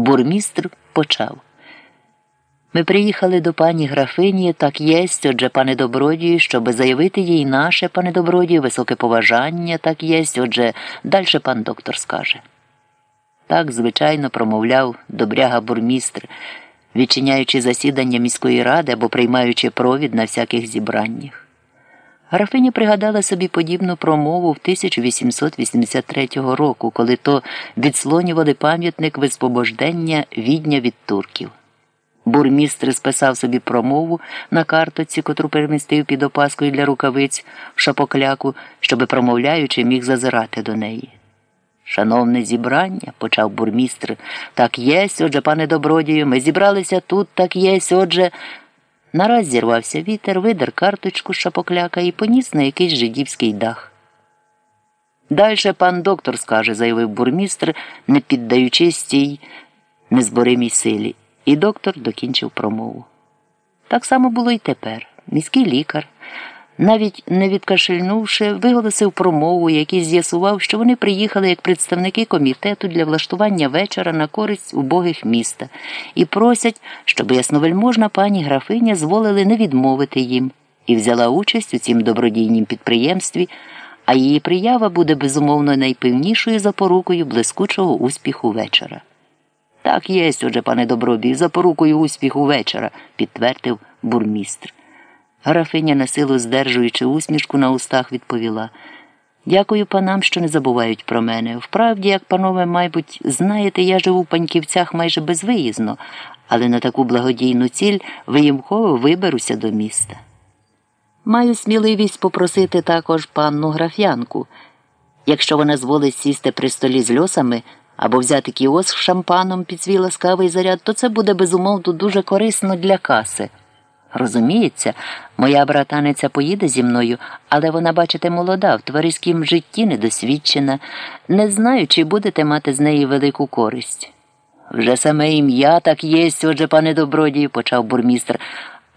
Бурмістр почав. Ми приїхали до пані графині, так єсть, отже, пане добродію, щоб заявити їй наше, пане добродію, високе поважання, так єсть, отже, дальше пан доктор скаже. Так, звичайно, промовляв добряга бурмістр, відчиняючи засідання міської ради або приймаючи провід на всяких зібраннях. Графиня пригадала собі подібну промову в 1883 року, коли то відслонювали пам'ятник висвобождення відня від турків. Бурмістр списав собі промову на картоці, котру перемістив під опаскою для рукавиць в шапокляку, щоби промовляючи, міг зазирати до неї. Шановне зібрання, почав бурмістр, так єсть, отже, пане добродію, ми зібралися тут, так єсть, отже. Нараз зірвався вітер, видер карточку шапокляка і поніс на якийсь жидівський дах. Дальше пан доктор скаже, заявив бурмістр, не піддаючись тій незборимій силі, і доктор докінчив промову. Так само було й тепер. Міський лікар навіть не відкашельнувши, виголосив промову, який з'ясував, що вони приїхали як представники комітету для влаштування вечора на користь убогих міста і просять, щоб ясновельможна пані графиня зволили не відмовити їм і взяла участь у цім добродійнім підприємстві. А її приява буде безумовно найпевнішою запорукою блискучого успіху вечора. Так єсть, отже, пане добробій, запорукою успіху вечора, підтвердив бурмістр. Графиня, на силу здержуючи усмішку на устах, відповіла Дякую панам, що не забувають про мене. Вправді, як панове, мабуть, знаєте, я живу в паньківцях майже безвиїзно, але на таку благодійну ціль виїмково виберуся до міста. Маю сміливість попросити також панну граф'янку, якщо вона зволить сісти при столі з льосами або взяти кіоск шампаном під свій ласкавий заряд, то це буде безумовно дуже корисно для каси. Розуміється, моя братаниця поїде зі мною, але вона, бачите, молода, в товариськім житті недосвідчена. Не знаю, чи будете мати з неї велику користь. Вже саме ім'я так єсть, отже, пане добродію, почав бурмістр,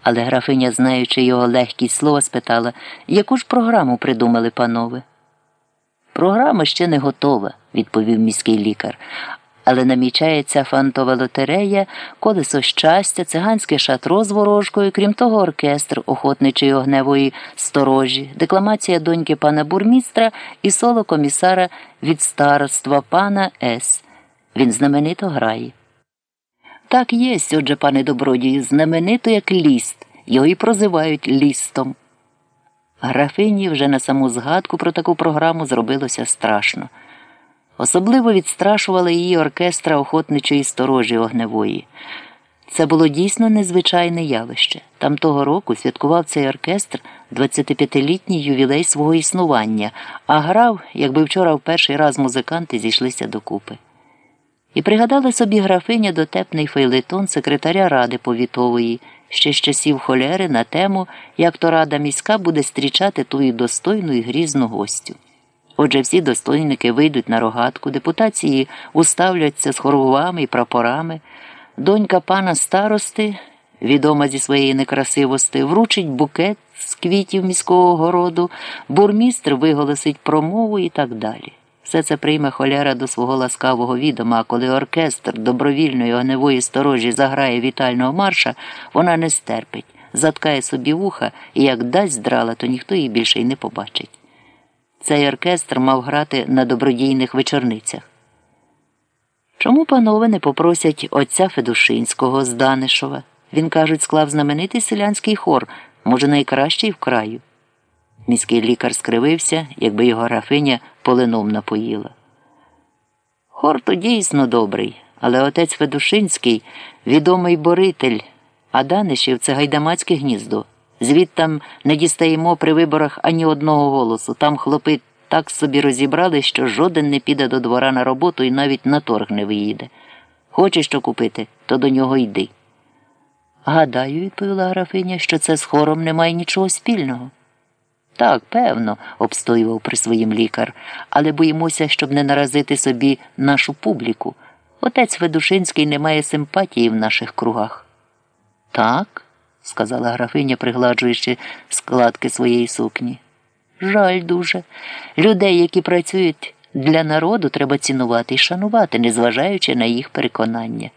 але графиня, знаючи його легкість слова, спитала, яку ж програму придумали панове? Програма ще не готова, відповів міський лікар але намічається фантова лотерея, колесо щастя, циганське шатро з ворожкою, крім того, оркестр охотничої огневої сторожі, декламація доньки пана бурмістра і соло комісара від староства пана С. Він знаменито грає. Так єсть, отже, пане добродію, знаменито як ліст, його і прозивають лістом. Графині вже на саму згадку про таку програму зробилося страшно. Особливо відстрашувала її оркестра охотничої сторожі огневої. Це було дійсно незвичайне явище. Там того року святкував цей оркестр 25-літній ювілей свого існування, а грав, якби вчора в перший раз музиканти зійшлися докупи. І пригадали собі графиня дотепний фейлетон секретаря ради повітової, ще з часів холери на тему, як то рада міська буде зустрічати ту і достойну і грізну гостю. Отже, всі достойники вийдуть на рогатку, депутації уставляться з хоровами і прапорами. Донька пана старости, відома зі своєї некрасивості, вручить букет з квітів міського городу, бурмістр виголосить промову і так далі. Все це прийме холера до свого ласкавого відома, а коли оркестр добровільної огневої сторожі заграє вітального марша, вона не стерпить, заткає собі вуха і як дасть здрала, то ніхто її більше й не побачить. Цей оркестр мав грати на добродійних вечорницях. Чому панове не попросять отця Федушинського з Данишова? Він, кажуть, склав знаменитий селянський хор, може, найкращий в краю. Міський лікар скривився, якби його графиня полином напоїла. Хор то дійсно добрий, але отець Федушинський відомий боритель, а Данишів це гайдамацьке гніздо. Звідтам не дістаємо при виборах ані одного голосу. Там хлопи так собі розібрали, що жоден не піде до двора на роботу і навіть на торг не виїде. Хочеш що купити, то до нього йди. Гадаю, відповіла графиня, що це з хором немає нічого спільного. Так, певно, обстоював при своїм лікар, але боїмося, щоб не наразити собі нашу публіку. Отець Федушинський не має симпатії в наших кругах. Так сказала графиня, пригладжуючи складки своєї сукні. Жаль дуже. Людей, які працюють Для народу треба цінувати і шанувати, незважаючи на їх переконання.